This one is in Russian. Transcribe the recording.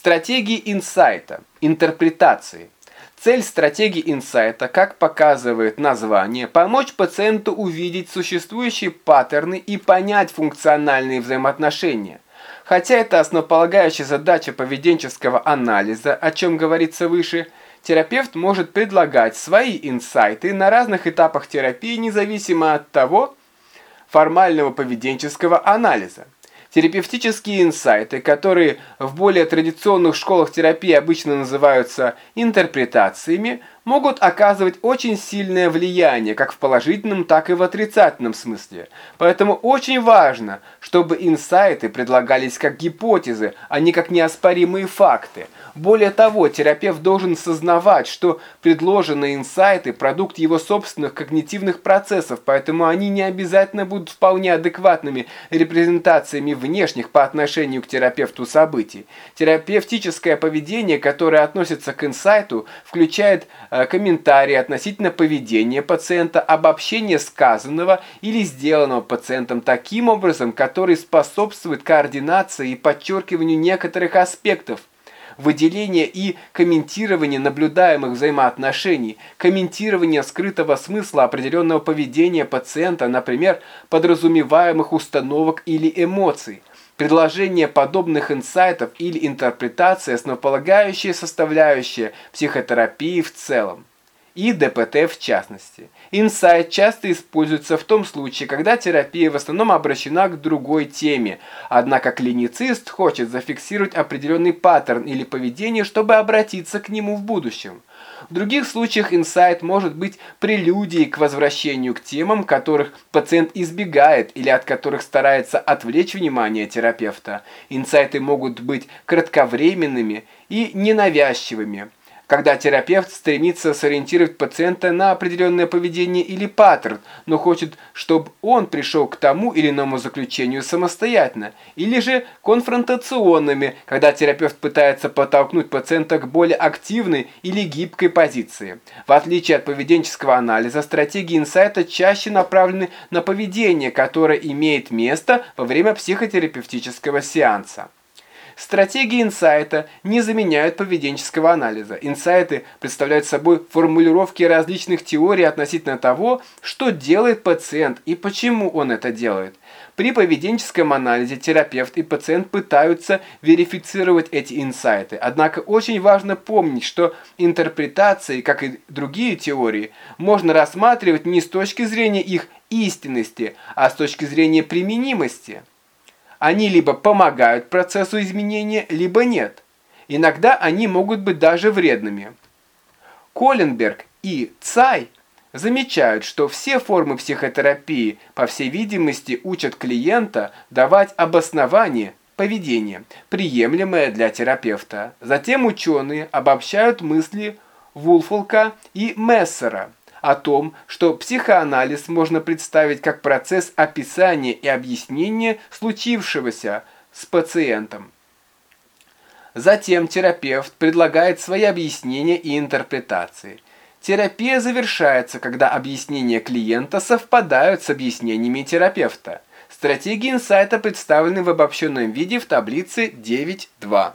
Стратегии инсайта, интерпретации. Цель стратегии инсайта, как показывает название, помочь пациенту увидеть существующие паттерны и понять функциональные взаимоотношения. Хотя это основополагающая задача поведенческого анализа, о чем говорится выше, терапевт может предлагать свои инсайты на разных этапах терапии, независимо от того формального поведенческого анализа. Терапевтические инсайты, которые в более традиционных школах терапии обычно называются интерпретациями, могут оказывать очень сильное влияние как в положительном, так и в отрицательном смысле. Поэтому очень важно, чтобы инсайты предлагались как гипотезы, а не как неоспоримые факты. Более того, терапевт должен сознавать, что предложенные инсайты – продукт его собственных когнитивных процессов, поэтому они не обязательно будут вполне адекватными репрезентациями внешних по отношению к терапевту событий. Терапевтическое поведение, которое относится к инсайту, включает э, комментарии относительно поведения пациента, обобщение сказанного или сделанного пациентом таким образом, который способствует координации и подчеркиванию некоторых аспектов, выделение и комментирование наблюдаемых взаимоотношений, комментирование скрытого смысла определенного поведения пациента, например, подразумеваемых установок или эмоций, Предложение подобных инсайтов или интерпретация – основополагающая составляющая психотерапии в целом и ДПТ в частности. Инсайт часто используется в том случае, когда терапия в основном обращена к другой теме, однако клиницист хочет зафиксировать определенный паттерн или поведение, чтобы обратиться к нему в будущем. В других случаях инсайт может быть прелюдией к возвращению к темам, которых пациент избегает или от которых старается отвлечь внимание терапевта. Инсайты могут быть кратковременными и ненавязчивыми когда терапевт стремится сориентировать пациента на определенное поведение или паттерн, но хочет, чтобы он пришел к тому или иному заключению самостоятельно, или же конфронтационными, когда терапевт пытается подтолкнуть пациента к более активной или гибкой позиции. В отличие от поведенческого анализа, стратегии инсайта чаще направлены на поведение, которое имеет место во время психотерапевтического сеанса. Стратегии инсайта не заменяют поведенческого анализа. Инсайты представляют собой формулировки различных теорий относительно того, что делает пациент и почему он это делает. При поведенческом анализе терапевт и пациент пытаются верифицировать эти инсайты. Однако очень важно помнить, что интерпретации, как и другие теории, можно рассматривать не с точки зрения их истинности, а с точки зрения применимости. Они либо помогают процессу изменения, либо нет. Иногда они могут быть даже вредными. Коленберг и Цай замечают, что все формы психотерапии, по всей видимости, учат клиента давать обоснование поведения, приемлемое для терапевта. Затем ученые обобщают мысли Вулфолка и Мессера – о том, что психоанализ можно представить как процесс описания и объяснения случившегося с пациентом. Затем терапевт предлагает свои объяснения и интерпретации. Терапия завершается, когда объяснения клиента совпадают с объяснениями терапевта. Стратегии инсайта представлены в обобщенном виде в таблице 9.2.